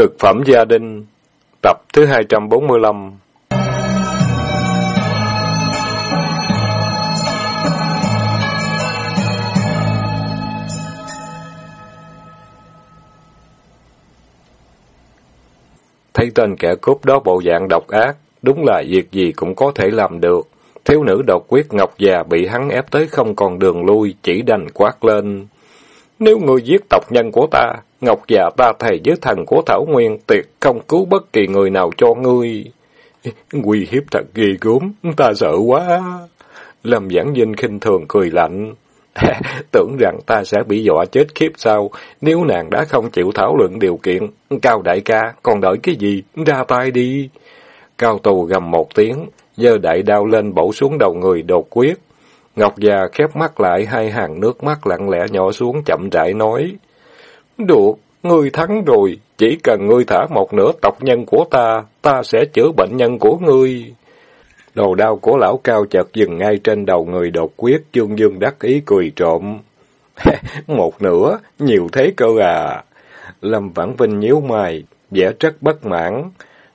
Cực phẩm gia đình Tập thứ 245 Thấy tên kẻ cướp đó bộ dạng độc ác, đúng là việc gì cũng có thể làm được. Thiếu nữ độc quyết ngọc già bị hắn ép tới không còn đường lui, chỉ đành quát lên. Nếu ngươi giết tộc nhân của ta, Ngọc già ta thầy với thần của Thảo Nguyên tuyệt không cứu bất kỳ người nào cho ngươi. nguy hiếp thật ghê gớm, ta sợ quá. Lâm Giảng Vinh khinh thường cười lạnh. Tưởng rằng ta sẽ bị dọa chết khiếp sao, nếu nàng đã không chịu thảo luận điều kiện. Cao đại ca, còn đợi cái gì, ra tay đi. Cao tù gầm một tiếng, giơ đại đao lên bổ xuống đầu người đột quyết. Ngọc già khép mắt lại, hai hàng nước mắt lặng lẽ nhỏ xuống chậm rãi nói. Được, ngươi thắng rồi, chỉ cần ngươi thả một nửa tộc nhân của ta, ta sẽ chữa bệnh nhân của ngươi. Đầu đau của lão cao chợt dừng ngay trên đầu người đột quyết, dương dương đắc ý cười trộm. một nửa, nhiều thế cơ à. Lâm Vãn Vinh nhíu mày, vẻ rất bất mãn.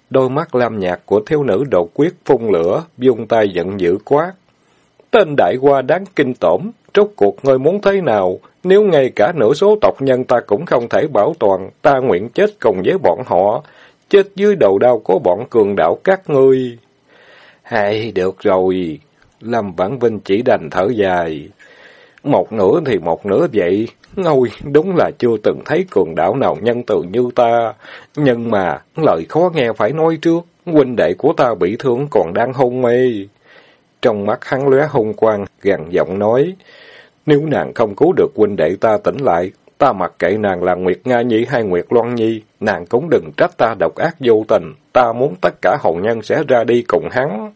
Đôi mắt lam nhạt của thiếu nữ đột quyết phun lửa, dung tay giận dữ quát. Tên đại qua đáng kinh tởm rốt cuộc ngươi muốn thế nào? Nếu ngay cả nửa số tộc nhân ta cũng không thể bảo toàn, ta nguyện chết cùng với bọn họ, chết dưới đầu đao của bọn cường đạo các ngươi. Hay, được rồi. Lâm Vãn Vinh chỉ đành thở dài. Một nửa thì một nửa vậy. Ngôi, đúng là chưa từng thấy cường đạo nào nhân từ như ta. Nhưng mà, lời khó nghe phải nói trước. Huynh đệ của ta bị thương còn đang hôn mê. Trong mắt hắn lóe hung quang, gằn giọng nói. Nếu nàng không cứu được huynh đệ ta tỉnh lại, ta mặc kệ nàng là Nguyệt Nga Nhi hay Nguyệt Loan Nhi, nàng cũng đừng trách ta độc ác vô tình, ta muốn tất cả hậu nhân sẽ ra đi cùng hắn.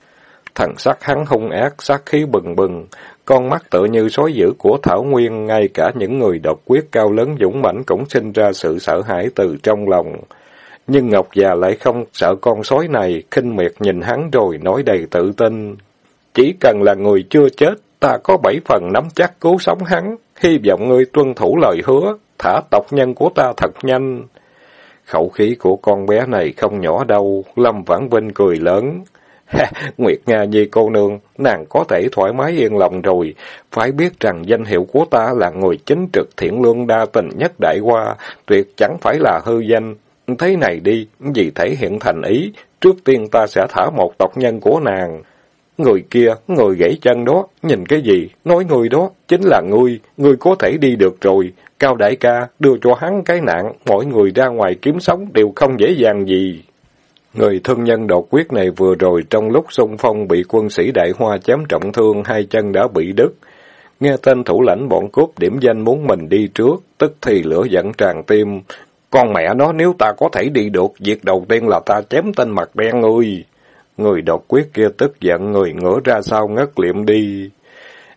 Thần sắc hắn hung ác, sát khí bừng bừng, con mắt tựa như sói dữ của Thảo Nguyên, ngay cả những người độc quyết cao lớn dũng mãnh cũng sinh ra sự sợ hãi từ trong lòng. Nhưng Ngọc già lại không sợ con sói này, khinh miệt nhìn hắn rồi nói đầy tự tin. Chỉ cần là người chưa chết, ta có bảy phần nắm chắc cứu sống hắn, hy vọng ngươi tuân thủ lời hứa, thả tộc nhân của ta thật nhanh. Khẩu khí của con bé này không nhỏ đâu, Lâm Vãn Vinh cười lớn. Nguyệt Nga Nhi cô nương, nàng có thể thoải mái yên lòng rồi, phải biết rằng danh hiệu của ta là người chính trực thiện lương đa tình nhất đại hoa, tuyệt chẳng phải là hư danh. Thế này đi, vì thể hiện thành ý, trước tiên ta sẽ thả một tộc nhân của nàng. Người kia, người gãy chân đó, nhìn cái gì, nói người đó, chính là ngươi, ngươi có thể đi được rồi. Cao đại ca, đưa cho hắn cái nạn, mọi người ra ngoài kiếm sống đều không dễ dàng gì. Người thân nhân đột quyết này vừa rồi trong lúc xung phong bị quân sĩ đại hoa chém trọng thương, hai chân đã bị đứt. Nghe tên thủ lãnh bọn cướp điểm danh muốn mình đi trước, tức thì lửa giận tràn tim. Con mẹ nó nếu ta có thể đi được, việc đầu tiên là ta chém tên mặt đen ngươi. Người độc quyết kia tức giận người ngửa ra sau ngất liệm đi.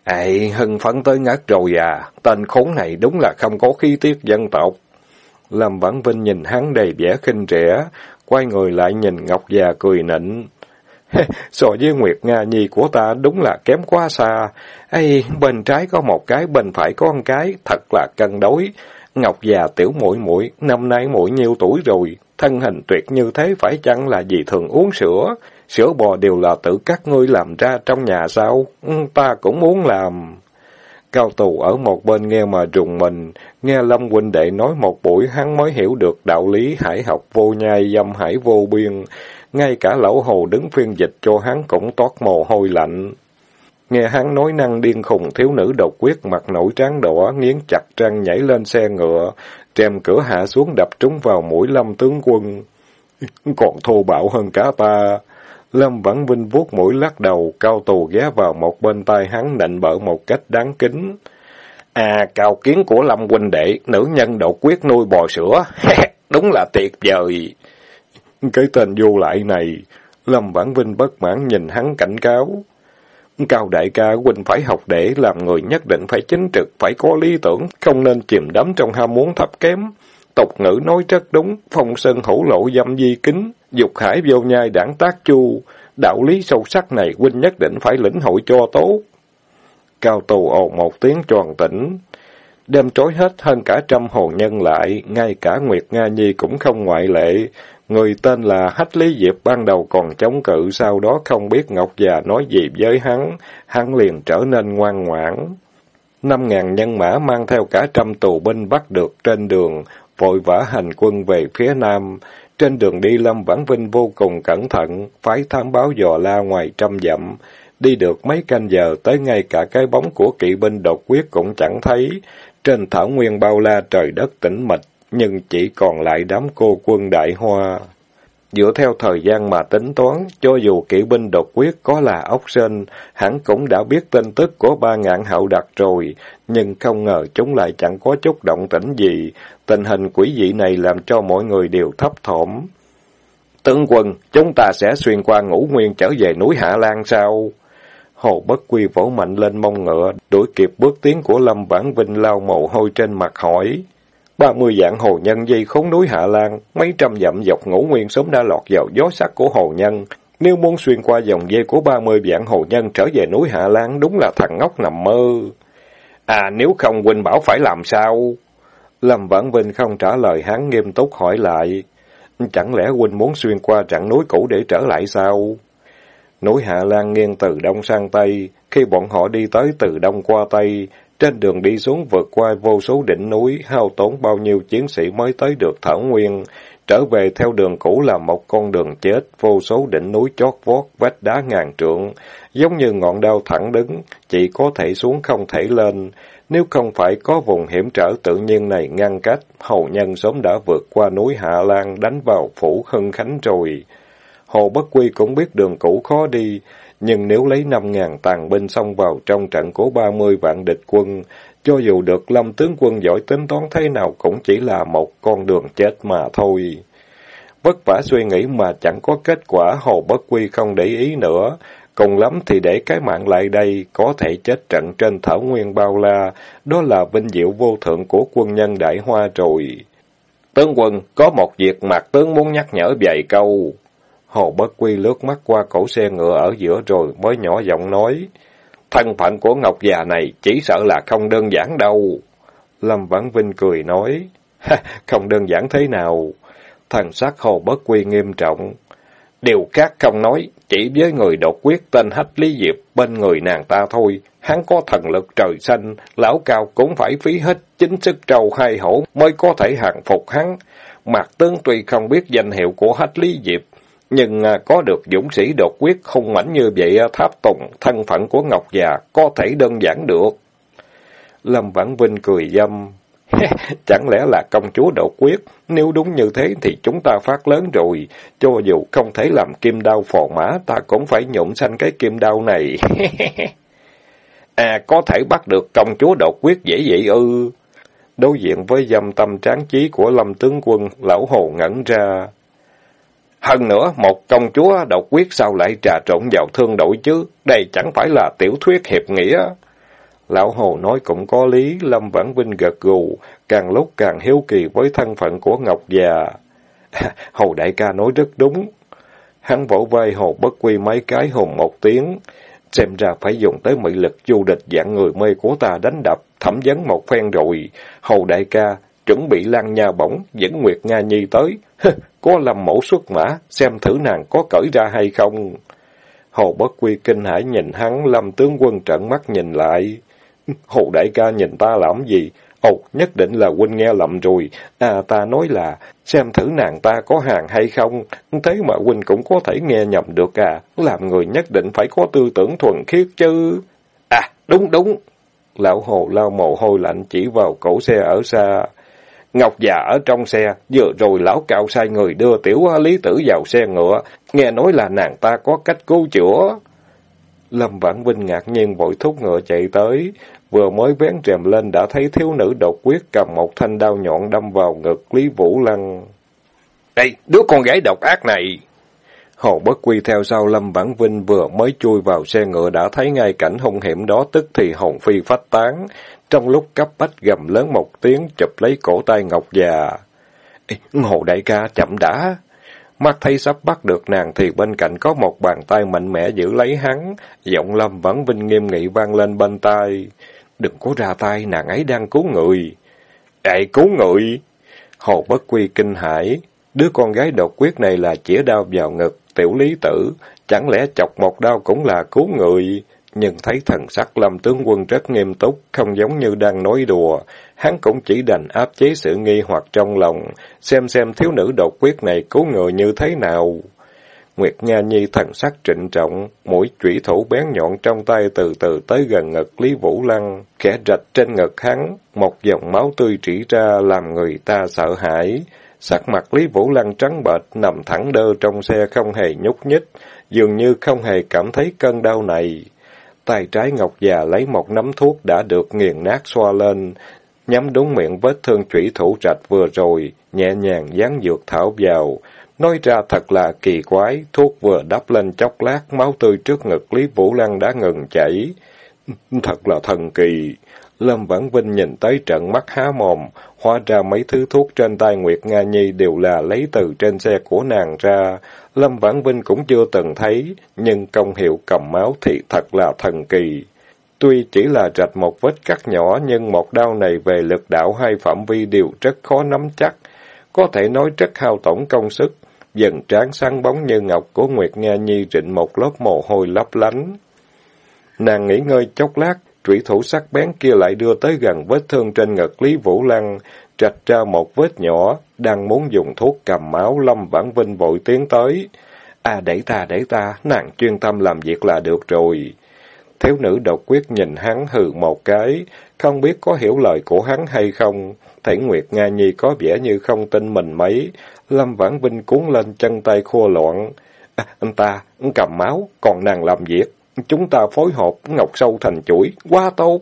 Ê, hưng phấn tới ngất rồi à, tên khốn này đúng là không có khí tiết dân tộc. Lâm Vãn Vinh nhìn hắn đầy vẻ khinh rẻ, quay người lại nhìn Ngọc già cười nịnh. so với Nguyệt Nga Nhi của ta đúng là kém quá xa. Ê, bên trái có một cái, bên phải có một cái, thật là cân đối. Ngọc già tiểu muội muội năm nay muội nhiêu tuổi rồi, thân hình tuyệt như thế phải chăng là vì thường uống sữa? Sữa bò đều là tự các ngươi làm ra trong nhà sao? Ừ, ta cũng muốn làm. Cao tù ở một bên nghe mà rùng mình, nghe Lâm huynh đệ nói một buổi hắn mới hiểu được đạo lý hải học vô nhai dâm hải vô biên. Ngay cả lão hồ đứng phiên dịch cho hắn cũng toát mồ hôi lạnh. Nghe hắn nói năng điên khùng thiếu nữ độc quyết mặt nổi trắng đỏ, nghiến chặt răng nhảy lên xe ngựa, trèm cửa hạ xuống đập trúng vào mũi lâm tướng quân. Còn thô bạo hơn cả ta. Lâm Vãn Vinh vuốt mũi lắc đầu, cao tù ghé vào một bên tai hắn nịnh bợ một cách đáng kính. À, cao kiến của Lâm huynh đệ, nữ nhân độc quyết nuôi bò sữa. Đúng là tuyệt vời. Cái tên vô lại này, Lâm Vãn Vinh bất mãn nhìn hắn cảnh cáo. Cao đại ca huynh phải học để làm người nhất định phải chính trực, phải có lý tưởng, không nên chìm đắm trong ham muốn thấp kém. Tục ngữ nói rất đúng, phong sơn hữu lộ dâm di kính, dục hải vô nhai đảng tác chu. Đạo lý sâu sắc này huynh nhất định phải lĩnh hội cho tốt. Cao tù ồn một tiếng tròn tỉnh. đem trói hết hơn cả trăm hồn nhân lại, ngay cả Nguyệt Nga Nhi cũng không ngoại lệ. Người tên là Hách Lý Diệp ban đầu còn chống cự, sau đó không biết Ngọc già nói gì với hắn, hắn liền trở nên ngoan ngoãn. Năm ngàn nhân mã mang theo cả trăm tù binh bắt được trên đường, vội vã hành quân về phía nam. Trên đường đi Lâm Vãn Vinh vô cùng cẩn thận, phái thám báo dò la ngoài trăm dặm. Đi được mấy canh giờ tới ngay cả cái bóng của kỵ binh đột quyết cũng chẳng thấy. Trên thảo nguyên bao la trời đất tĩnh mịch, nhưng chỉ còn lại đám cô quân đại hoa. Dựa theo thời gian mà tính toán, cho dù kỵ binh đột quyết có là ốc sên, hắn cũng đã biết tin tức của ba ngạn hậu đặc rồi, nhưng không ngờ chúng lại chẳng có chút động tĩnh gì. Tình hình quỷ dị này làm cho mọi người đều thấp thỏm. Tướng quân, chúng ta sẽ xuyên qua ngũ nguyên trở về núi Hạ Lan sao? Hồ Bất Quy vỗ mạnh lên mông ngựa, đuổi kịp bước tiến của Lâm bản Vinh lao mồ hôi trên mặt hỏi. Ba mươi dạng hồ nhân dây khốn núi Hạ Lan, mấy trăm dặm dọc ngũ nguyên sớm đã lọt vào gió sắc của hồ nhân. Nếu muốn xuyên qua dòng dây của ba mươi dạng hồ nhân trở về núi Hạ Lan, đúng là thằng ngốc nằm mơ. À, nếu không huynh bảo phải làm sao? Lâm Vãn Vinh không trả lời hắn nghiêm túc hỏi lại. Chẳng lẽ huynh muốn xuyên qua trạng núi cũ để trở lại sao? Núi Hạ Lan nghiêng từ đông sang tây, khi bọn họ đi tới từ đông qua tây, trên đường đi xuống vượt qua vô số đỉnh núi, hao tốn bao nhiêu chiến sĩ mới tới được Thảo Nguyên. Trở về theo đường cũ là một con đường chết, vô số đỉnh núi chót vót, vách đá ngàn trượng, giống như ngọn đao thẳng đứng, chỉ có thể xuống không thể lên. Nếu không phải có vùng hiểm trở tự nhiên này ngăn cách, hầu nhân sớm đã vượt qua núi Hạ Lan đánh vào phủ Hưng Khánh rồi. Hồ Bất Quy cũng biết đường cũ khó đi, nhưng nếu lấy năm ngàn tàn binh xông vào trong trận của ba mươi vạn địch quân, cho dù được lâm tướng quân giỏi tính toán thế nào cũng chỉ là một con đường chết mà thôi. Vất vả suy nghĩ mà chẳng có kết quả, Hồ Bất Quy không để ý nữa. Cùng lắm thì để cái mạng lại đây, có thể chết trận trên thảo nguyên bao la, đó là vinh diệu vô thượng của quân nhân Đại Hoa rồi. Tướng quân, có một việc mặt tướng muốn nhắc nhở vài câu. Hồ Bất Quy lướt mắt qua cổ xe ngựa ở giữa rồi mới nhỏ giọng nói. Thân phận của Ngọc già này chỉ sợ là không đơn giản đâu. Lâm Vãn Vinh cười nói. không đơn giản thế nào. Thần sắc Hồ Bất Quy nghiêm trọng. Điều khác không nói, chỉ với người đột quyết tên Hách Lý Diệp bên người nàng ta thôi. Hắn có thần lực trời xanh, lão cao cũng phải phí hết chính sức trâu hai hổ mới có thể hàng phục hắn. Mạc Tướng tuy không biết danh hiệu của Hách Lý Diệp, nhưng à, có được dũng sĩ đột quyết không mảnh như vậy à, tháp tùng, thân phận của Ngọc già có thể đơn giản được. Lâm Vãn Vinh cười dâm. Chẳng lẽ là công chúa đột quyết? Nếu đúng như thế thì chúng ta phát lớn rồi. Cho dù không thể làm kim đao phò mã, ta cũng phải nhộn xanh cái kim đao này. à, có thể bắt được công chúa đột quyết dễ vậy ư? Đối diện với dâm tâm tráng trí của Lâm tướng quân, lão hồ ngẩn ra. Hơn nữa, một công chúa độc quyết sao lại trà trộn vào thương đội chứ? Đây chẳng phải là tiểu thuyết hiệp nghĩa. Lão Hồ nói cũng có lý, Lâm Vãn Vinh gật gù, càng lúc càng hiếu kỳ với thân phận của Ngọc già. Hồ đại ca nói rất đúng. Hắn vỗ vai Hồ bất quy mấy cái hùng một tiếng. Xem ra phải dùng tới mị lực du địch dạng người mê của ta đánh đập, thẩm vấn một phen rồi. Hồ đại ca, chuẩn bị lan nha bổng, dẫn Nguyệt Nga Nhi tới. có lâm mẫu xuất mã, xem thử nàng có cởi ra hay không. Hồ Bất Quy kinh hãi nhìn hắn, lâm tướng quân trận mắt nhìn lại. Hồ đại ca nhìn ta làm gì? Ồ, nhất định là huynh nghe lầm rồi. À, ta nói là, xem thử nàng ta có hàng hay không. Thế mà huynh cũng có thể nghe nhầm được à. Làm người nhất định phải có tư tưởng thuần khiết chứ. À, đúng đúng. Lão Hồ lao mồ hôi lạnh chỉ vào cổ xe ở xa. Ngọc già ở trong xe, vừa rồi lão cạo sai người đưa tiểu lý tử vào xe ngựa, nghe nói là nàng ta có cách cứu chữa. Lâm Vãn Vinh ngạc nhiên vội thúc ngựa chạy tới, vừa mới vén rèm lên đã thấy thiếu nữ độc quyết cầm một thanh đao nhọn đâm vào ngực Lý Vũ Lăng. Đây, đứa con gái độc ác này! Hồ Bất Quy theo sau Lâm Vãn Vinh vừa mới chui vào xe ngựa đã thấy ngay cảnh hung hiểm đó tức thì hồn phi phách tán, trong lúc cấp bách gầm lớn một tiếng, chụp lấy cổ tay Ngọc già. Hồ đại ca chậm đã. Mắt thấy sắp bắt được nàng thì bên cạnh có một bàn tay mạnh mẽ giữ lấy hắn. Giọng lâm vẫn vinh nghiêm nghị vang lên bên tai. đừng có ra tay, nàng ấy đang cứu người. đại cứu người! Hồ Bất Quy kinh hãi, đứa con gái độc quyết này là chĩa đao vào ngực, tiểu lý tử, chẳng lẽ chọc một đao cũng là cứu người? Nhưng thấy thần sắc lâm tướng quân rất nghiêm túc, không giống như đang nói đùa, hắn cũng chỉ đành áp chế sự nghi hoặc trong lòng, xem xem thiếu nữ độc quyết này cứu người như thế nào. Nguyệt Nha Nhi thần sắc trịnh trọng, mũi chủy thủ bén nhọn trong tay từ từ tới gần ngực Lý Vũ Lăng, khẽ rạch trên ngực hắn, một dòng máu tươi trĩ ra làm người ta sợ hãi. Sắc mặt Lý Vũ Lăng trắng bệch, nằm thẳng đơ trong xe không hề nhúc nhích, dường như không hề cảm thấy cơn đau này. Tay trái Ngọc già lấy một nắm thuốc đã được nghiền nát xoa lên, nhắm đúng miệng vết thương chủy thủ rạch vừa rồi, nhẹ nhàng dán dược thảo vào. Nói ra thật là kỳ quái, thuốc vừa đắp lên chốc lát, máu tươi trước ngực Lý Vũ Lăng đã ngừng chảy. Thật là thần kỳ. Lâm Vãn Vinh nhìn tới trận mắt há mồm, hóa ra mấy thứ thuốc trên tay Nguyệt Nga Nhi đều là lấy từ trên xe của nàng ra. Lâm Vãn Vinh cũng chưa từng thấy, nhưng công hiệu cầm máu thì thật là thần kỳ. Tuy chỉ là rạch một vết cắt nhỏ, nhưng một đau này về lực đạo hay phạm vi đều rất khó nắm chắc, có thể nói rất hao tổn công sức. Dần trán sáng bóng như ngọc của Nguyệt Nga Nhi rịnh một lớp mồ hôi lấp lánh. Nàng nghỉ ngơi chốc lát, trụy thủ sắc bén kia lại đưa tới gần vết thương trên ngực Lý Vũ Lăng, trạch ra một vết nhỏ, đang muốn dùng thuốc cầm máu, Lâm Vãn Vinh vội tiến tới. À để ta, để ta, nàng chuyên tâm làm việc là được rồi. Thiếu nữ độc quyết nhìn hắn hừ một cái, không biết có hiểu lời của hắn hay không. Thấy Nguyệt Nga Nhi có vẻ như không tin mình mấy. Lâm Vãn Vinh cuốn lên chân tay khua loạn. À, anh ta, cầm máu, còn nàng làm việc. Chúng ta phối hợp ngọc sâu thành chuỗi, quá tốt.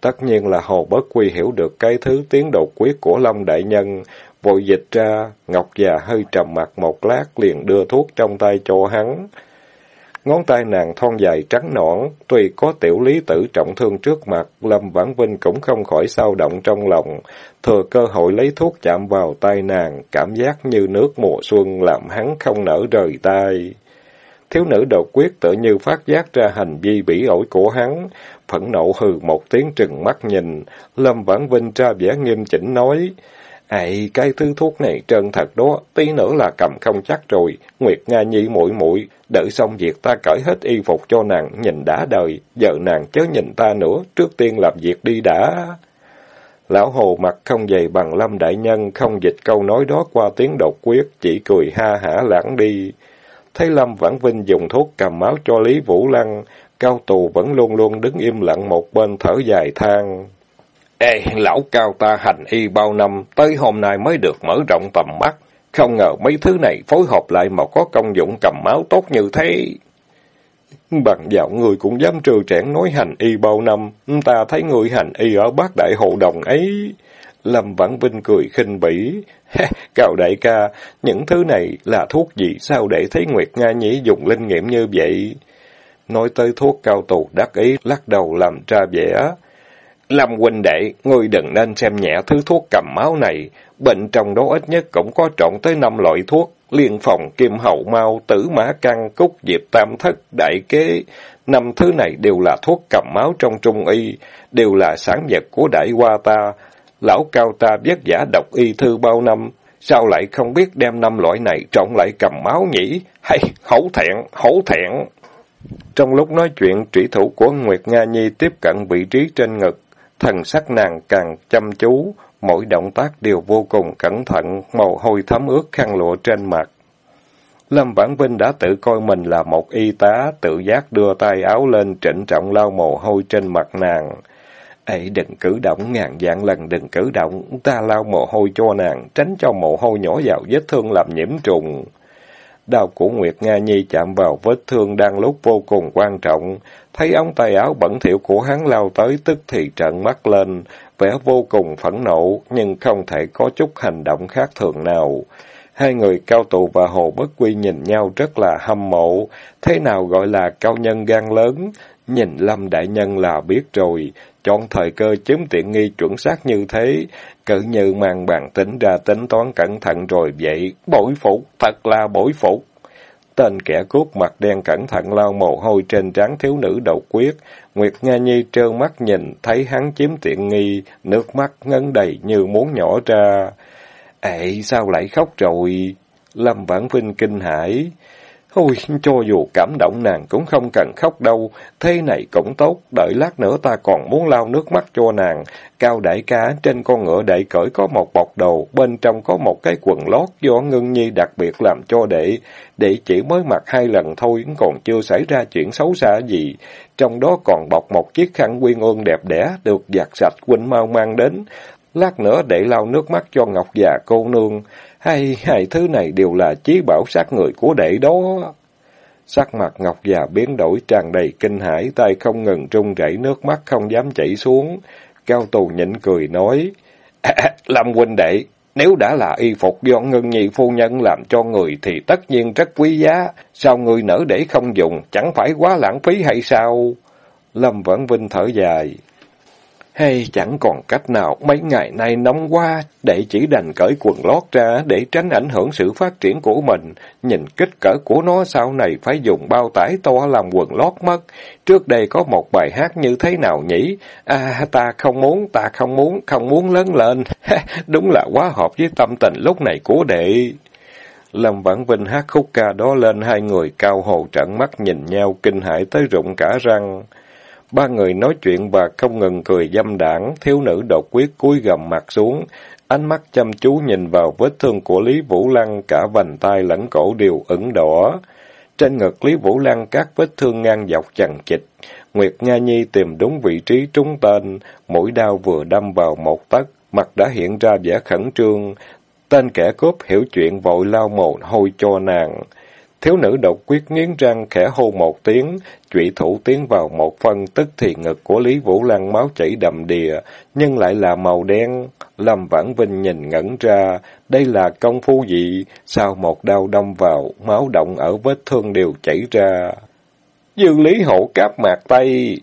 Tất nhiên là Hồ Bất Quy hiểu được cái thứ tiếng đột quyết của Lâm Đại Nhân, vội dịch ra, Ngọc già hơi trầm mặt một lát liền đưa thuốc trong tay cho hắn. Ngón tay nàng thon dài trắng nõn, tuy có tiểu lý tử trọng thương trước mặt, Lâm Vãn Vinh cũng không khỏi sao động trong lòng, thừa cơ hội lấy thuốc chạm vào tay nàng, cảm giác như nước mùa xuân làm hắn không nở rời tay. Thiếu nữ đột quyết tự như phát giác ra hành vi bỉ ổi của hắn, phẫn nộ hừ một tiếng trừng mắt nhìn, Lâm Vãn Vinh ra vẻ nghiêm chỉnh nói, Ây, cái thứ thuốc này trơn thật đó, tí nữa là cầm không chắc rồi. Nguyệt Nga Nhi muội muội đợi xong việc ta cởi hết y phục cho nàng, nhìn đã đời. Giờ nàng chớ nhìn ta nữa, trước tiên làm việc đi đã. Lão Hồ mặt không dày bằng lâm đại nhân, không dịch câu nói đó qua tiếng độc quyết, chỉ cười ha hả lãng đi. Thấy Lâm Vãn Vinh dùng thuốc cầm máu cho Lý Vũ Lăng, cao tù vẫn luôn luôn đứng im lặng một bên thở dài than. Ê, lão cao ta hành y bao năm, tới hôm nay mới được mở rộng tầm mắt. Không ngờ mấy thứ này phối hợp lại mà có công dụng cầm máu tốt như thế. Bằng dạo người cũng dám trừ trẻn nói hành y bao năm, ta thấy người hành y ở bác đại hộ đồng ấy. Lâm Vãn Vinh cười khinh bỉ. Cao đại ca, những thứ này là thuốc gì sao để thấy Nguyệt Nga Nhĩ dùng linh nghiệm như vậy? Nói tới thuốc cao tù đắc ý, lắc đầu làm ra vẻ. Lâm huynh đệ, ngươi đừng nên xem nhẹ thứ thuốc cầm máu này. Bệnh trong đó ít nhất cũng có trộn tới năm loại thuốc. Liên phòng, kim hậu mau, tử mã căn, cúc diệp tam thất, đại kế. Năm thứ này đều là thuốc cầm máu trong trung y, đều là sản vật của đại hoa ta. Lão cao ta biết giả đọc y thư bao năm, sao lại không biết đem năm loại này trộn lại cầm máu nhỉ? Hay, hổ thẹn, hổ thẹn. Trong lúc nói chuyện, trĩ thủ của Nguyệt Nga Nhi tiếp cận vị trí trên ngực, Thần sắc nàng càng chăm chú, mỗi động tác đều vô cùng cẩn thận, mồ hôi thấm ướt khăn lụa trên mặt. Lâm Vãn Vinh đã tự coi mình là một y tá, tự giác đưa tay áo lên trịnh trọng lau mồ hôi trên mặt nàng. Ấy đừng cử động, ngàn dạng lần đừng cử động, ta lau mồ hôi cho nàng, tránh cho mồ hôi nhỏ vào vết thương làm nhiễm trùng. Đau của Nguyệt Nga Nhi chạm vào vết thương đang lúc vô cùng quan trọng, thấy ống tay áo bẩn thỉu của hắn lao tới tức thì trợn mắt lên, vẻ vô cùng phẫn nộ, nhưng không thể có chút hành động khác thường nào. Hai người cao tụ và hồ bất quy nhìn nhau rất là hâm mộ, thế nào gọi là cao nhân gan lớn, nhìn Lâm Đại Nhân là biết rồi, chọn thời cơ chiếm tiện nghi chuẩn xác như thế, cự như mang bàn tính ra tính toán cẩn thận rồi vậy, bội phục, thật là bội phục. Tên kẻ cốt mặt đen cẩn thận lau mồ hôi trên trán thiếu nữ độc quyết. Nguyệt Nga Nhi trơn mắt nhìn, thấy hắn chiếm tiện nghi, nước mắt ngấn đầy như muốn nhỏ ra. Ê, sao lại khóc rồi? Lâm Vãn Vinh kinh hãi. Ôi, cho dù cảm động nàng cũng không cần khóc đâu, thế này cũng tốt, đợi lát nữa ta còn muốn lau nước mắt cho nàng. Cao đại ca trên con ngựa đệ cởi có một bọc đồ, bên trong có một cái quần lót do ngưng nhi đặc biệt làm cho đệ. Đệ chỉ mới mặc hai lần thôi, còn chưa xảy ra chuyện xấu xa gì. Trong đó còn bọc một chiếc khăn quyên ương đẹp đẽ, được giặt sạch huynh mau mang đến. Lát nữa để lau nước mắt cho Ngọc già cô nương. Hay hai thứ này đều là chí bảo sát người của đệ đó. Sắc mặt Ngọc già biến đổi tràn đầy kinh hãi, tay không ngừng trung rẩy nước mắt không dám chảy xuống. Cao tù nhịn cười nói, Lâm huynh đệ, nếu đã là y phục do ngân nhị phu nhân làm cho người thì tất nhiên rất quý giá, sao người nỡ để không dùng, chẳng phải quá lãng phí hay sao? Lâm Vẫn Vinh thở dài. Hay chẳng còn cách nào, mấy ngày nay nóng quá, để chỉ đành cởi quần lót ra để tránh ảnh hưởng sự phát triển của mình. Nhìn kích cỡ của nó sau này phải dùng bao tải to làm quần lót mất. Trước đây có một bài hát như thế nào nhỉ? À, ta không muốn, ta không muốn, không muốn lớn lên. Đúng là quá hợp với tâm tình lúc này của đệ. Lâm Vãn Vinh hát khúc ca đó lên hai người cao hồ trận mắt nhìn nhau kinh hãi tới rụng cả răng. Ba người nói chuyện và không ngừng cười dâm đảng, thiếu nữ đột quyết cúi gầm mặt xuống, ánh mắt chăm chú nhìn vào vết thương của Lý Vũ Lăng, cả vành tay lẫn cổ đều ửng đỏ. Trên ngực Lý Vũ Lăng các vết thương ngang dọc chằng chịch, Nguyệt Nga Nhi tìm đúng vị trí trúng tên, mũi đao vừa đâm vào một tấc, mặt đã hiện ra vẻ khẩn trương. Tên kẻ cướp hiểu chuyện vội lao mồ hôi cho nàng. Thiếu nữ độc quyết nghiến răng khẽ hô một tiếng, trụy thủ tiến vào một phân tức thì ngực của Lý Vũ Lăng máu chảy đầm đìa, nhưng lại là màu đen. Lâm Vãn Vinh nhìn ngẩn ra, đây là công phu gì? Sao một đau đâm vào, máu động ở vết thương đều chảy ra? dương Lý Hổ cáp mạc tay!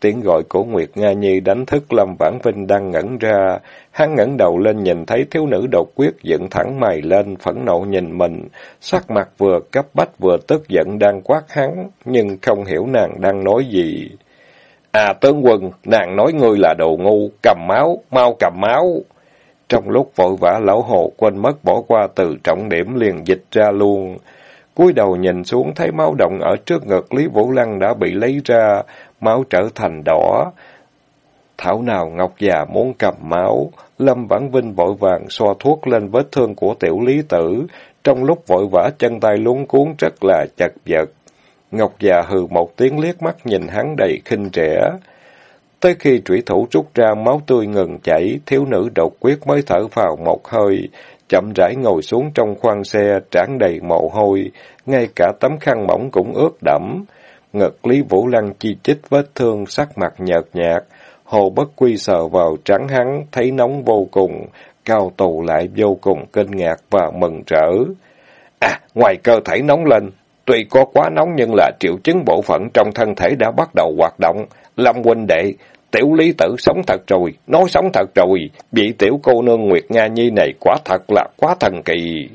Tiếng gọi của Nguyệt Nga Nhi đánh thức Lâm Vãn Vinh đang ngẩn ra. Hắn ngẩng đầu lên nhìn thấy thiếu nữ độc quyết dựng thẳng mày lên, phẫn nộ nhìn mình. Sắc mặt vừa cấp bách vừa tức giận đang quát hắn, nhưng không hiểu nàng đang nói gì. À tướng quân, nàng nói ngươi là đồ ngu, cầm máu, mau cầm máu. Trong lúc vội vã lão hồ quên mất bỏ qua từ trọng điểm liền dịch ra luôn cúi đầu nhìn xuống thấy máu động ở trước ngực Lý Vũ Lăng đã bị lấy ra, máu trở thành đỏ. Thảo nào Ngọc già muốn cầm máu, Lâm Vãn Vinh vội vàng xoa thuốc lên vết thương của tiểu lý tử, trong lúc vội vã chân tay luống cuốn rất là chật vật. Ngọc già hừ một tiếng liếc mắt nhìn hắn đầy khinh trẻ. Tới khi trụy thủ rút ra máu tươi ngừng chảy, thiếu nữ độc quyết mới thở vào một hơi, chậm rãi ngồi xuống trong khoang xe, trán đầy mồ hôi, ngay cả tấm khăn mỏng cũng ướt đẫm. Ngực Lý Vũ Lăng chi chích vết thương, sắc mặt nhợt nhạt. Hồ Bất Quy sờ vào trắng hắn, thấy nóng vô cùng, cao tù lại vô cùng kinh ngạc và mừng rỡ. À, ngoài cơ thể nóng lên, tuy có quá nóng nhưng là triệu chứng bộ phận trong thân thể đã bắt đầu hoạt động. Lâm huynh đệ, tiểu lý tử sống thật rồi, nói sống thật rồi, bị tiểu cô nương Nguyệt Nga Nhi này quả thật là quá thần kỳ.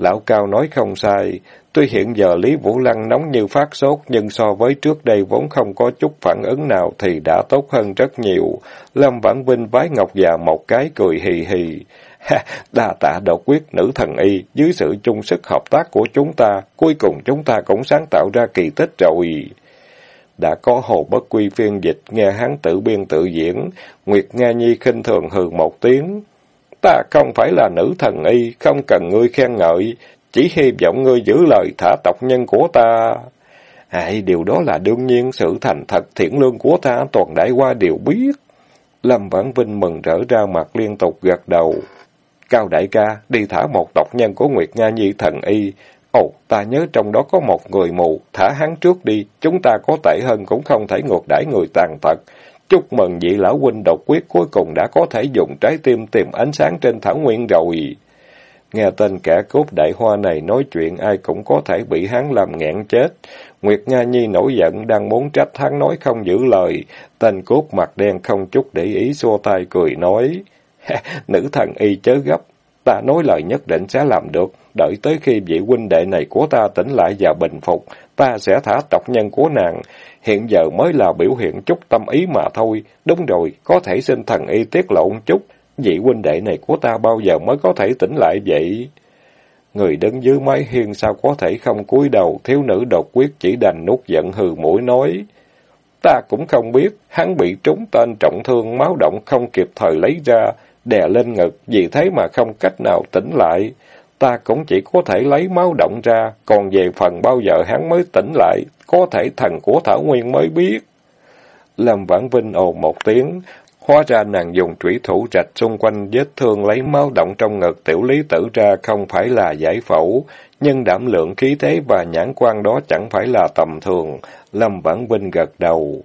Lão Cao nói không sai, tuy hiện giờ Lý Vũ Lăng nóng như phát sốt, nhưng so với trước đây vốn không có chút phản ứng nào thì đã tốt hơn rất nhiều. Lâm Vãn Vinh vái ngọc già một cái cười hì hì. Ha, đa tạ độc quyết nữ thần y, dưới sự chung sức hợp tác của chúng ta, cuối cùng chúng ta cũng sáng tạo ra kỳ tích rồi. Đã có hồ bất quy phiên dịch, nghe hán tự biên tự diễn, Nguyệt Nga Nhi khinh thường hừ một tiếng. Ta không phải là nữ thần y, không cần ngươi khen ngợi, chỉ hy vọng ngươi giữ lời thả tộc nhân của ta. Hãy điều đó là đương nhiên, sự thành thật thiện lương của ta toàn đại qua đều biết. Lâm Vãn Vinh mừng rỡ ra mặt liên tục gật đầu. Cao đại ca, đi thả một tộc nhân của Nguyệt Nga Nhi thần y. Ồ, ta nhớ trong đó có một người mù, thả hắn trước đi, chúng ta có tệ hơn cũng không thể ngược đãi người tàn tật. Chúc mừng vị lão huynh độc quyết cuối cùng đã có thể dùng trái tim tìm ánh sáng trên thảo nguyên rồi. Nghe tên kẻ cốt đại hoa này nói chuyện ai cũng có thể bị hắn làm nghẹn chết. Nguyệt Nga Nhi nổi giận đang muốn trách hắn nói không giữ lời. Tên cốt mặt đen không chút để ý xua tay cười nói. Nữ thần y chớ gấp, ta nói lời nhất định sẽ làm được đợi tới khi vị huynh đệ này của ta tỉnh lại và bình phục, ta sẽ thả tộc nhân của nàng. Hiện giờ mới là biểu hiện chút tâm ý mà thôi. Đúng rồi, có thể xin thần y tiết lộ một chút. Vị huynh đệ này của ta bao giờ mới có thể tỉnh lại vậy? Người đứng dưới mái hiên sao có thể không cúi đầu, thiếu nữ đột quyết chỉ đành nuốt giận hừ mũi nói. Ta cũng không biết, hắn bị trúng tên trọng thương, máu động không kịp thời lấy ra, đè lên ngực, vì thế mà không cách nào tỉnh lại. Ta cũng chỉ có thể lấy máu động ra, còn về phần bao giờ hắn mới tỉnh lại, có thể thần của Thảo Nguyên mới biết. Lâm Vãn Vinh ồn một tiếng, Hóa ra nàng dùng trủy thủ rạch xung quanh vết thương lấy máu động trong ngực tiểu lý tử ra không phải là giải phẫu, nhưng đảm lượng khí thế và nhãn quan đó chẳng phải là tầm thường. Lâm Vãn Vinh gật đầu.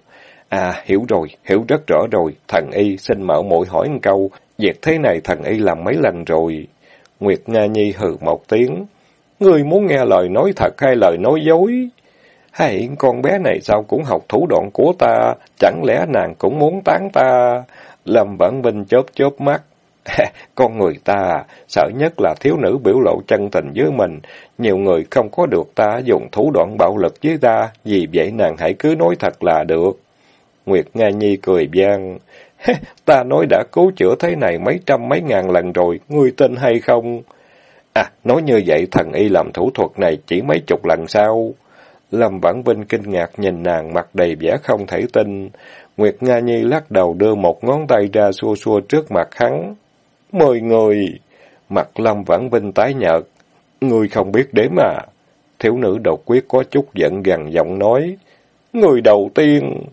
À, hiểu rồi, hiểu rất rõ rồi. Thần Y xin mở mũi hỏi một câu. Việc thế này thần Y làm mấy lần rồi. Nguyệt Nga Nhi hừ một tiếng. Ngươi muốn nghe lời nói thật hay lời nói dối? Hay con bé này sao cũng học thủ đoạn của ta, chẳng lẽ nàng cũng muốn tán ta? Lâm Vãn Vinh chớp chớp mắt. con người ta, sợ nhất là thiếu nữ biểu lộ chân tình với mình. Nhiều người không có được ta dùng thủ đoạn bạo lực với ta, vì vậy nàng hãy cứ nói thật là được. Nguyệt Nga Nhi cười gian. ta nói đã cứu chữa thế này mấy trăm mấy ngàn lần rồi, ngươi tin hay không? À, nói như vậy thần y làm thủ thuật này chỉ mấy chục lần sao? Lâm Vãn Vinh kinh ngạc nhìn nàng mặt đầy vẻ không thể tin. Nguyệt Nga Nhi lắc đầu đưa một ngón tay ra xua xua trước mặt hắn. Mời người! Mặt Lâm Vãn Vinh tái nhợt. Người không biết đếm à? Thiếu nữ độc quyết có chút giận gằn giọng nói. Người đầu tiên!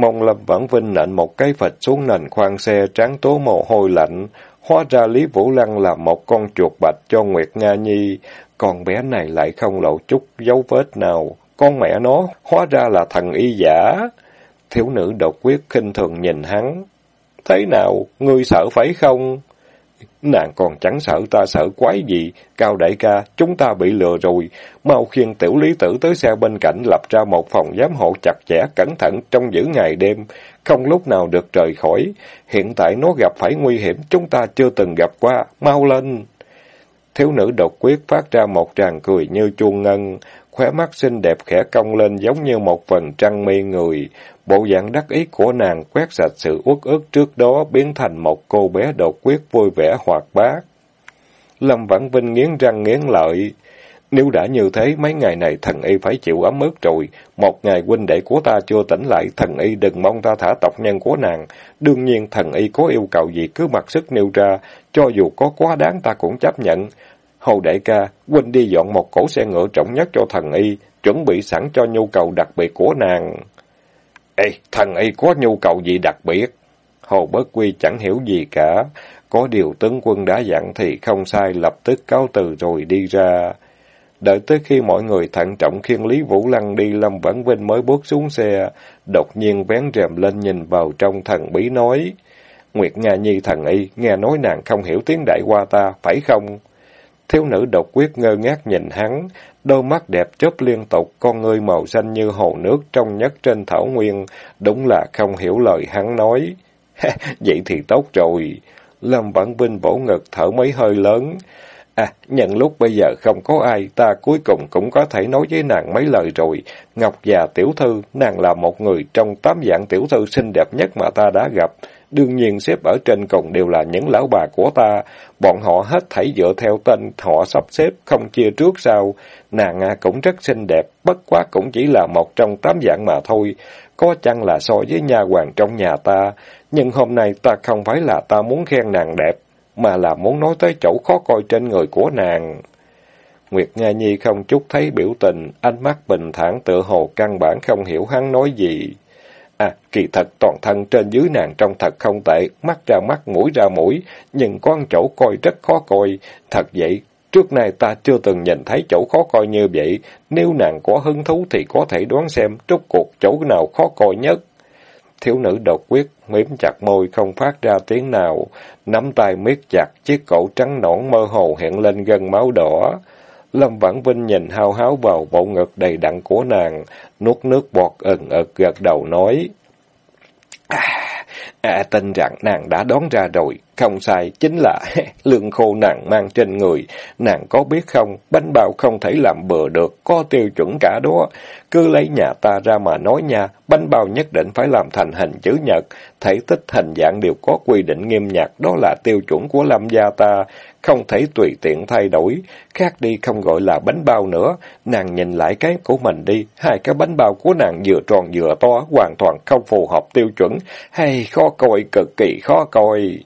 Mông Lâm Vãn Vinh nện một cái phịch xuống nền khoang xe tráng tố mồ hôi lạnh. Hóa ra Lý Vũ Lăng là một con chuột bạch cho Nguyệt Nga Nhi. Con bé này lại không lộ chút dấu vết nào. Con mẹ nó, hóa ra là thằng y giả. Thiếu nữ độc quyết khinh thường nhìn hắn. Thế nào, ngươi sợ phải không? Nàng còn chẳng sợ ta sợ quái gì. Cao đại ca, chúng ta bị lừa rồi. Mau khiêng tiểu lý tử tới xe bên cạnh lập ra một phòng giám hộ chặt chẽ cẩn thận trong giữ ngày đêm. Không lúc nào được rời khỏi. Hiện tại nó gặp phải nguy hiểm chúng ta chưa từng gặp qua. Mau lên! Thiếu nữ độc quyết phát ra một tràng cười như chuông ngân, khóe mắt xinh đẹp khẽ cong lên giống như một phần trăng mê người. Bộ dạng đắc ý của nàng quét sạch sự uất ức trước đó biến thành một cô bé đột quyết vui vẻ hoạt bát. Lâm Vãn Vinh nghiến răng nghiến lợi. Nếu đã như thế, mấy ngày này thần y phải chịu ấm ức rồi. Một ngày huynh đệ của ta chưa tỉnh lại, thần y đừng mong ta thả tộc nhân của nàng. Đương nhiên thần y có yêu cầu gì cứ mặc sức nêu ra, cho dù có quá đáng ta cũng chấp nhận. hầu đại ca, huynh đi dọn một cổ xe ngựa trọng nhất cho thần y, chuẩn bị sẵn cho nhu cầu đặc biệt của nàng. Ê, thần y có nhu cầu gì đặc biệt? Hồ Bất Quy chẳng hiểu gì cả. Có điều tướng quân đã dặn thì không sai, lập tức cáo từ rồi đi ra. Đợi tới khi mọi người thận trọng khiêng Lý Vũ Lăng đi, Lâm Vãn Vinh mới bước xuống xe, đột nhiên vén rèm lên nhìn vào trong thần bí nói. Nguyệt Nga Nhi thần y, nghe nói nàng không hiểu tiếng đại qua ta, phải không? Thiếu nữ độc quyết ngơ ngác nhìn hắn, đôi mắt đẹp chớp liên tục, con ngươi màu xanh như hồ nước trong nhất trên thảo nguyên, đúng là không hiểu lời hắn nói. Vậy thì tốt rồi. Lâm Vãn Vinh vỗ ngực thở mấy hơi lớn. À, nhận lúc bây giờ không có ai, ta cuối cùng cũng có thể nói với nàng mấy lời rồi. Ngọc già tiểu thư, nàng là một người trong tám dạng tiểu thư xinh đẹp nhất mà ta đã gặp. Đương nhiên xếp ở trên cùng đều là những lão bà của ta. Bọn họ hết thảy dựa theo tên họ sắp xếp, không chia trước sau. Nàng cũng rất xinh đẹp, bất quá cũng chỉ là một trong tám dạng mà thôi. Có chăng là so với nha hoàng trong nhà ta. Nhưng hôm nay ta không phải là ta muốn khen nàng đẹp, mà là muốn nói tới chỗ khó coi trên người của nàng. Nguyệt Nga Nhi không chút thấy biểu tình, ánh mắt bình thản tựa hồ căn bản không hiểu hắn nói gì. À, kỳ thật toàn thân trên dưới nàng trông thật không tệ, mắt ra mắt, mũi ra mũi, nhưng con chỗ coi rất khó coi. Thật vậy, trước nay ta chưa từng nhìn thấy chỗ khó coi như vậy, nếu nàng có hứng thú thì có thể đoán xem trúc cuộc chỗ nào khó coi nhất. Thiếu nữ đột quyết, miếm chặt môi không phát ra tiếng nào, nắm tay miết chặt, chiếc cổ trắng nõn mơ hồ hiện lên gần máu đỏ. Lâm Vãn Vinh nhìn hao háo vào bộ ngực đầy đặn của nàng, nuốt nước bọt ẩn ực gật đầu nói. À, à, tin rằng nàng đã đoán ra rồi, không sai, chính là lương khô nàng mang trên người. Nàng có biết không, bánh bao không thể làm bừa được, có tiêu chuẩn cả đó. Cứ lấy nhà ta ra mà nói nha, bánh bao nhất định phải làm thành hình chữ nhật. Thể tích hình dạng đều có quy định nghiêm nhặt, đó là tiêu chuẩn của lâm gia ta. Không thể tùy tiện thay đổi, khác đi không gọi là bánh bao nữa. Nàng nhìn lại cái của mình đi, hai cái bánh bao của nàng vừa tròn vừa to, hoàn toàn không phù hợp tiêu chuẩn. Hay khó coi, cực kỳ khó coi.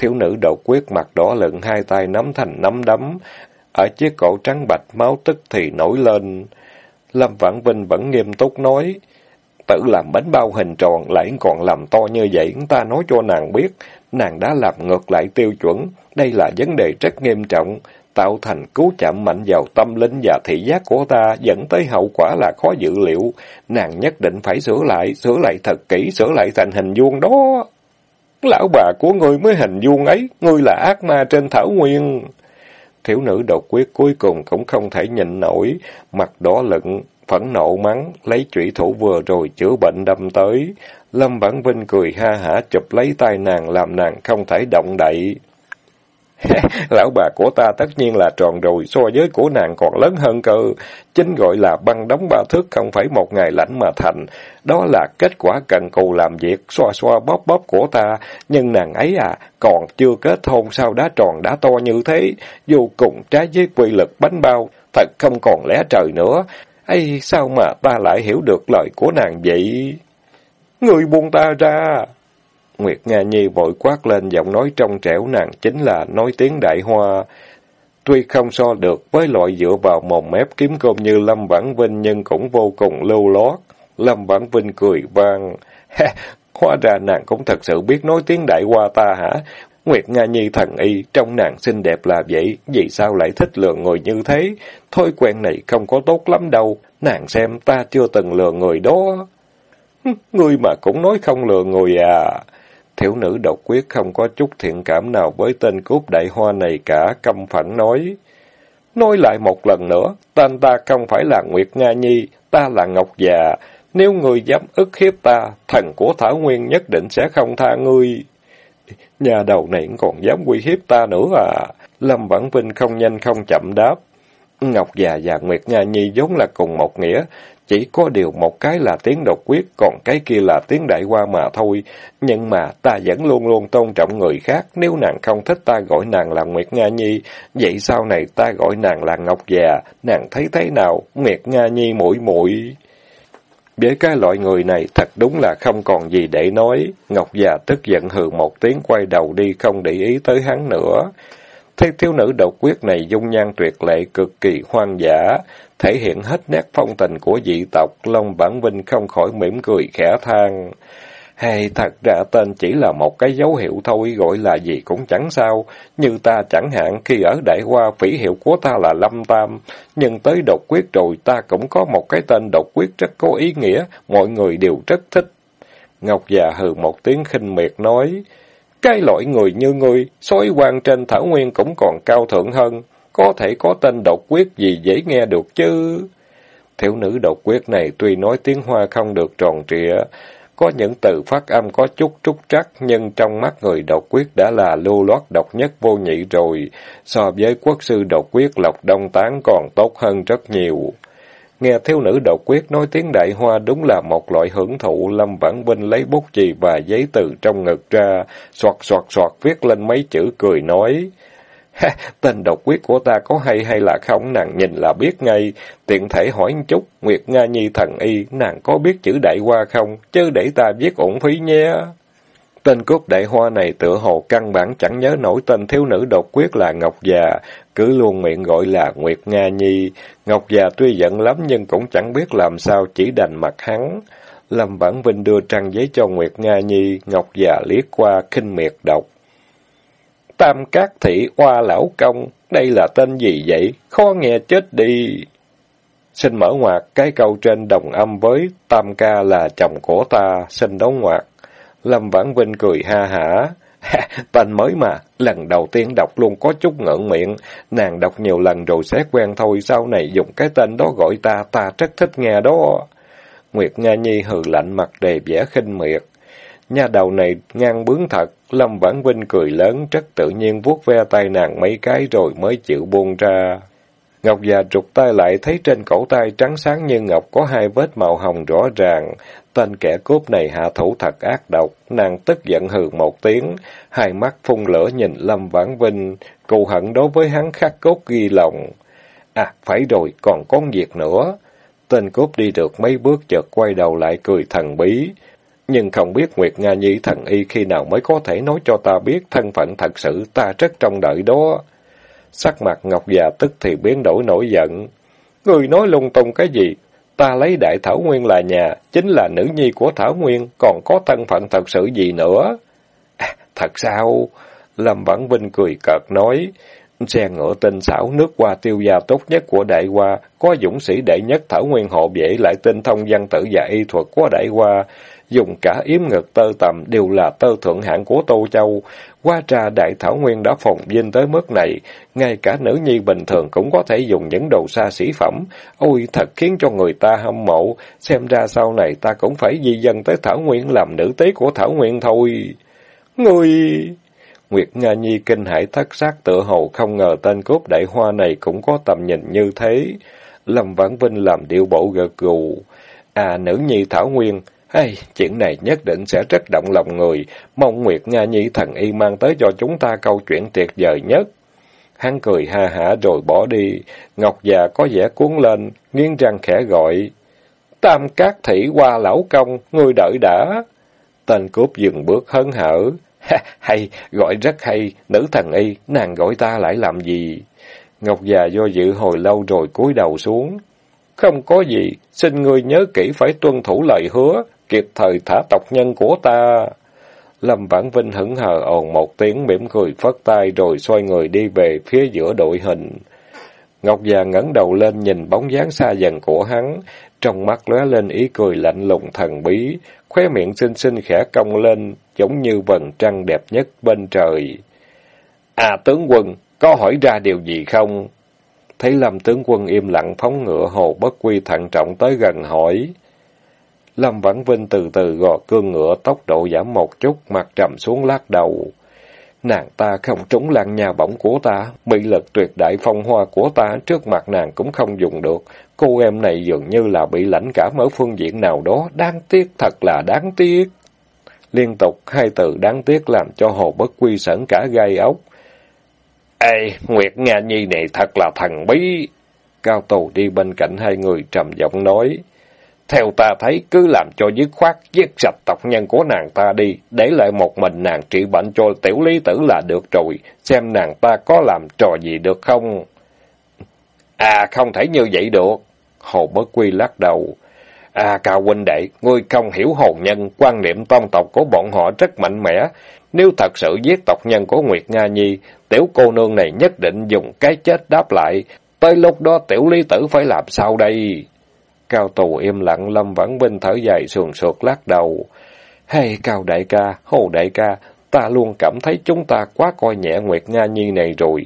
Thiếu nữ đầu quyết mặt đỏ lựng hai tay nắm thành nắm đấm. Ở chiếc cổ trắng bạch máu tức thì nổi lên. Lâm Vãn Vinh vẫn nghiêm túc nói. Tự làm bánh bao hình tròn lại còn làm to như vậy, ta nói cho nàng biết. Nàng đã làm ngược lại tiêu chuẩn. Đây là vấn đề rất nghiêm trọng. Tạo thành cú chạm mạnh vào tâm linh và thị giác của ta, dẫn tới hậu quả là khó dự liệu. Nàng nhất định phải sửa lại, sửa lại thật kỹ, sửa lại thành hình vuông đó. Lão bà của ngươi mới hình vuông ấy, ngươi là ác ma trên thảo nguyên. Thiếu nữ độc quyết cuối cùng cũng không thể nhịn nổi, mặt đỏ lựng, phẫn nộ mắng, lấy chủy thủ vừa rồi chữa bệnh đâm tới. Lâm bản Vinh cười ha hả chụp lấy tay nàng làm nàng không thể động đậy. Lão bà của ta tất nhiên là tròn rồi, so với của nàng còn lớn hơn cơ. Chính gọi là băng đóng ba thước không phải một ngày lãnh mà thành. Đó là kết quả cần cù làm việc, xoa xoa bóp bóp của ta. Nhưng nàng ấy à, còn chưa kết hôn sao đã tròn đã to như thế. Vô cùng trái với quy lực bánh bao, thật không còn lẽ trời nữa. ấy sao mà ta lại hiểu được lời của nàng vậy? Người buông ta ra! Nguyệt Nga Nhi vội quát lên giọng nói trong trẻo nàng chính là nói tiếng đại hoa. Tuy không so được với loại dựa vào mồm mép kiếm cơm như Lâm Vãn Vinh nhưng cũng vô cùng lưu lót. Lâm Vãn Vinh cười vang. Hóa ra nàng cũng thật sự biết nói tiếng đại hoa ta hả? Nguyệt Nga Nhi thần y, trong nàng xinh đẹp là vậy, vì sao lại thích lừa người như thế? Thói quen này không có tốt lắm đâu, nàng xem ta chưa từng lừa người đó. Ngươi mà cũng nói không lừa người à. Thiếu nữ độc quyết không có chút thiện cảm nào với tên cướp đại hoa này cả, căm phẫn nói. Nói lại một lần nữa, tên ta không phải là Nguyệt Nga Nhi, ta là Ngọc Già. Nếu người dám ức hiếp ta, thần của Thảo Nguyên nhất định sẽ không tha ngươi. Nhà đầu này còn dám uy hiếp ta nữa à? Lâm Vãn Vinh không nhanh không chậm đáp. Ngọc già và Nguyệt Nga Nhi vốn là cùng một nghĩa, chỉ có điều một cái là tiếng độc quyết, còn cái kia là tiếng đại hoa mà thôi. Nhưng mà ta vẫn luôn luôn tôn trọng người khác, nếu nàng không thích ta gọi nàng là Nguyệt Nga Nhi, vậy sau này ta gọi nàng là Ngọc già, nàng thấy thế nào? Nguyệt Nga Nhi muội muội với cái loại người này thật đúng là không còn gì để nói. Ngọc già tức giận hừ một tiếng quay đầu đi không để ý tới hắn nữa thế thiếu nữ độc quyết này dung nhan tuyệt lệ cực kỳ hoang dã, thể hiện hết nét phong tình của dị tộc, Long Bản Vinh không khỏi mỉm cười khẽ than. Hay thật ra tên chỉ là một cái dấu hiệu thôi, gọi là gì cũng chẳng sao. Như ta chẳng hạn, khi ở Đại Hoa, phỉ hiệu của ta là Lâm Tam. Nhưng tới độc quyết rồi, ta cũng có một cái tên độc quyết rất có ý nghĩa, mọi người đều rất thích. Ngọc già hừ một tiếng khinh miệt nói, cái loại người như ngươi, sói quan trên thảo nguyên cũng còn cao thượng hơn, có thể có tên độc quyết gì dễ nghe được chứ. Thiếu nữ độc quyết này tuy nói tiếng hoa không được tròn trịa, có những từ phát âm có chút trúc trắc, nhưng trong mắt người độc quyết đã là lưu loát độc nhất vô nhị rồi, so với quốc sư độc quyết Lộc Đông Tán còn tốt hơn rất nhiều. Nghe thiếu nữ độc quyết nói tiếng đại hoa đúng là một loại hưởng thụ, Lâm Vãn Vinh lấy bút chì và giấy từ trong ngực ra, soạt soạt soạt viết lên mấy chữ cười nói. Ha, tên độc quyết của ta có hay hay là không, nàng nhìn là biết ngay. Tiện thể hỏi chút, Nguyệt Nga Nhi thần y, nàng có biết chữ đại hoa không? Chứ để ta viết ổn phí nhé. Tên cướp đại hoa này tựa hồ căn bản chẳng nhớ nổi tên thiếu nữ độc quyết là Ngọc già, cứ luôn miệng gọi là Nguyệt Nga Nhi. Ngọc già tuy giận lắm nhưng cũng chẳng biết làm sao chỉ đành mặt hắn. Lâm Bản Vinh đưa trang giấy cho Nguyệt Nga Nhi, Ngọc già liếc qua khinh miệt đọc. Tam Cát Thị Hoa Lão Công, đây là tên gì vậy? Khó nghe chết đi. Xin mở ngoặt cái câu trên đồng âm với Tam Ca là chồng của ta, xin đóng ngoặt. Lâm Vãn Vinh cười ha hả. Tên mới mà, lần đầu tiên đọc luôn có chút ngượng miệng, nàng đọc nhiều lần rồi sẽ quen thôi, sau này dùng cái tên đó gọi ta, ta rất thích nghe đó. Nguyệt Nga Nhi hừ lạnh mặt đề vẻ khinh miệt. Nha đầu này ngang bướng thật, Lâm Vãn Vinh cười lớn, rất tự nhiên vuốt ve tay nàng mấy cái rồi mới chịu buông ra. Ngọc già trục tay lại thấy trên cổ tay trắng sáng như ngọc có hai vết màu hồng rõ ràng. Tên kẻ cướp này hạ thủ thật ác độc, nàng tức giận hừ một tiếng, hai mắt phun lửa nhìn Lâm Vãn Vinh, cù hận đối với hắn khắc cốt ghi lòng. À, phải rồi, còn có việc nữa. Tên cướp đi được mấy bước chợt quay đầu lại cười thần bí. Nhưng không biết Nguyệt Nga Nhi thần y khi nào mới có thể nói cho ta biết thân phận thật sự ta rất trông đợi đó. Sắc mặt Ngọc già tức thì biến đổi nổi giận. Người nói lung tung cái gì? Ta lấy Đại Thảo Nguyên là nhà, chính là nữ nhi của Thảo Nguyên, còn có thân phận thật sự gì nữa? À, thật sao? Lâm Vãn Vinh cười cợt nói. Xe ngựa tinh xảo nước qua tiêu gia tốt nhất của đại hoa, có dũng sĩ đệ nhất Thảo Nguyên hộ vệ lại tinh thông văn tử và y thuật của đại hoa, dùng cả yếm ngực tơ tầm đều là tơ thượng hạng của Tô Châu. Qua trà đại thảo nguyên đã phòng vinh tới mức này, ngay cả nữ nhi bình thường cũng có thể dùng những đồ xa xỉ phẩm. Ôi, thật khiến cho người ta hâm mộ, xem ra sau này ta cũng phải di dân tới thảo nguyên làm nữ tế của thảo nguyên thôi. Người... Nguyệt Nga Nhi kinh hãi thất sắc tự hồ không ngờ tên cốt đại hoa này cũng có tầm nhìn như thế. Lâm Vãn Vinh làm điệu bộ gật gù. À, nữ nhi Thảo Nguyên, hay, chuyện này nhất định sẽ rất động lòng người, mong Nguyệt Nga Nhi thần y mang tới cho chúng ta câu chuyện tuyệt vời nhất. Hắn cười ha hả rồi bỏ đi, Ngọc già có vẻ cuốn lên, nghiến răng khẽ gọi. Tam cát Thủy qua lão công, ngươi đợi đã. Tên cướp dừng bước hấn hở. hay, gọi rất hay, nữ thần y, nàng gọi ta lại làm gì? Ngọc già do dự hồi lâu rồi cúi đầu xuống. Không có gì, xin ngươi nhớ kỹ phải tuân thủ lời hứa, kịp thời thả tộc nhân của ta. Lâm Vãn Vinh hững hờ ồn một tiếng mỉm cười phất tay rồi xoay người đi về phía giữa đội hình. Ngọc già ngẩng đầu lên nhìn bóng dáng xa dần của hắn, trong mắt lóe lên ý cười lạnh lùng thần bí, khóe miệng xinh xinh khẽ cong lên, giống như vầng trăng đẹp nhất bên trời. À tướng quân, có hỏi ra điều gì không? Thấy Lâm tướng quân im lặng phóng ngựa hồ bất quy thận trọng tới gần hỏi. Lâm Vãn Vinh từ từ gò cương ngựa tốc độ giảm một chút, mặt trầm xuống lát đầu. Nàng ta không trúng lan nhà bổng của ta, bị lực tuyệt đại phong hoa của ta trước mặt nàng cũng không dùng được. Cô em này dường như là bị lãnh cảm ở phương diện nào đó, đáng tiếc, thật là đáng tiếc. Liên tục hai từ đáng tiếc làm cho Hồ Bất Quy sẵn cả gai ốc. Ê, Nguyệt Nga Nhi này thật là thần bí. Cao Tù đi bên cạnh hai người trầm giọng nói. Theo ta thấy, cứ làm cho dứt khoát, giết sạch tộc nhân của nàng ta đi, để lại một mình nàng trị bệnh cho tiểu lý tử là được rồi, xem nàng ta có làm trò gì được không? À, không thể như vậy được. Hồ Bất Quy lắc đầu. À, Cao huynh đệ, ngươi không hiểu hồn nhân, quan niệm tôn tộc của bọn họ rất mạnh mẽ. Nếu thật sự giết tộc nhân của Nguyệt Nga Nhi, tiểu cô nương này nhất định dùng cái chết đáp lại. Tới lúc đó tiểu lý tử phải làm sao đây? Cao tù im lặng, Lâm Vãn Vinh thở dài sườn sượt lắc đầu. Hay Cao đại ca, Hồ đại ca, ta luôn cảm thấy chúng ta quá coi nhẹ Nguyệt Nga Nhi này rồi.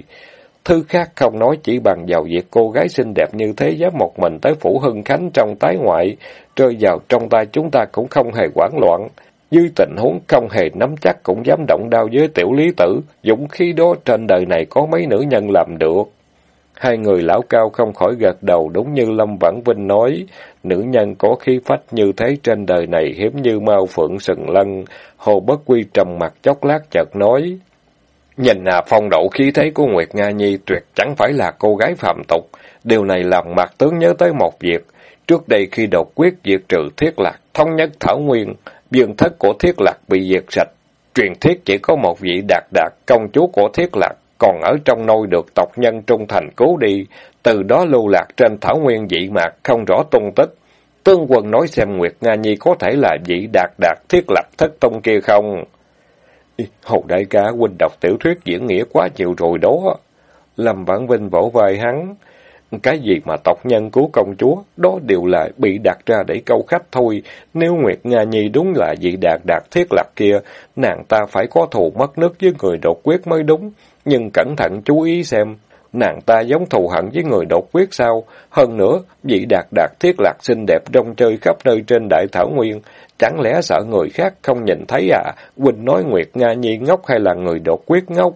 Thứ khác không nói chỉ bằng vào việc cô gái xinh đẹp như thế dám một mình tới Phủ Hưng Khánh trong tái ngoại, rơi vào trong tay chúng ta cũng không hề hoảng loạn. Dưới tình huống không hề nắm chắc cũng dám động đao với tiểu lý tử, dũng khí đó trên đời này có mấy nữ nhân làm được. Hai người lão cao không khỏi gật đầu đúng như Lâm Vãn Vinh nói, nữ nhân có khí phách như thế trên đời này hiếm như mao phượng sừng lân. Hồ Bất Quy trầm mặt chốc lát chợt nói, Nhìn à phong độ khí thế của Nguyệt Nga Nhi tuyệt chẳng phải là cô gái phạm tục. Điều này làm mặt tướng nhớ tới một việc. Trước đây khi đột quyết diệt trừ thiết lạc, thống nhất Thảo Nguyên, biên thất của thiết lạc bị diệt sạch. Truyền thiết chỉ có một vị đạt đạt, công chúa của thiết lạc, còn ở trong nôi được tộc nhân trung thành cứu đi, từ đó lưu lạc trên thảo nguyên dị mạc, không rõ tung tích. Tương quân nói xem Nguyệt Nga Nhi có thể là vị đạt đạt thiết lập thất tông kia không? Hầu đại ca huynh đọc tiểu thuyết diễn nghĩa quá nhiều rồi đó. Lâm Vãn Vinh vỗ vai hắn. Cái gì mà tộc nhân cứu công chúa, đó đều là bị đặt ra để câu khách thôi. Nếu Nguyệt Nga Nhi đúng là vị đạt đạt thiết lập kia, nàng ta phải có thù mất nước với người đột quyết mới đúng. Nhưng cẩn thận chú ý xem, Nàng ta giống thù hận với người đột quyết sao? Hơn nữa, vị đạt đạt thiết lạc xinh đẹp đông chơi khắp nơi trên đại thảo nguyên. Chẳng lẽ sợ người khác không nhìn thấy à? Quỳnh nói Nguyệt Nga Nhi ngốc hay là người đột quyết ngốc?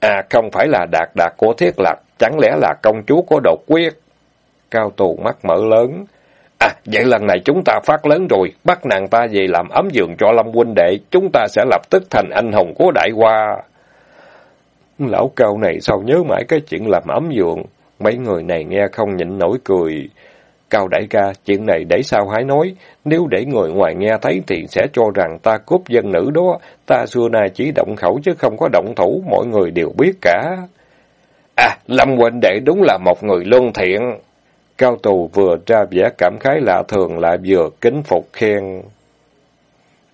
À, không phải là đạt đạt của thiết lạc, chẳng lẽ là công chúa của đột quyết? Cao tù mắt mở lớn. À, vậy lần này chúng ta phát lớn rồi, bắt nàng ta về làm ấm giường cho Lâm huynh đệ, chúng ta sẽ lập tức thành anh hùng của đại hoa. Lão cao này sao nhớ mãi cái chuyện làm ấm giường, mấy người này nghe không nhịn nổi cười. Cao đại ca, chuyện này để sao hãy nói, nếu để người ngoài nghe thấy thì sẽ cho rằng ta cướp dân nữ đó, ta xưa nay chỉ động khẩu chứ không có động thủ, mọi người đều biết cả. À, Lâm Quỳnh đệ đúng là một người lương thiện. Cao tù vừa ra vẻ cảm khái lạ thường lại vừa kính phục khen.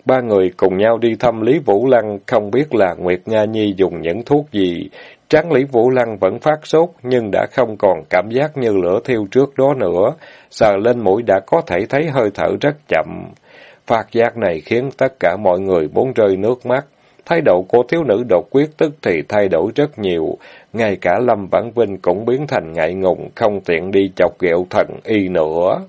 Ba người cùng nhau đi thăm Lý Vũ Lăng, không biết là Nguyệt Nga Nhi dùng những thuốc gì. Tráng Lý Vũ Lăng vẫn phát sốt, nhưng đã không còn cảm giác như lửa thiêu trước đó nữa. Sờ lên mũi đã có thể thấy hơi thở rất chậm. Phát giác này khiến tất cả mọi người muốn rơi nước mắt. Thái độ của thiếu nữ đột quyết tức thì thay đổi rất nhiều. Ngay cả Lâm Vãn Vinh cũng biến thành ngại ngùng, không tiện đi chọc ghẹo thần y nữa.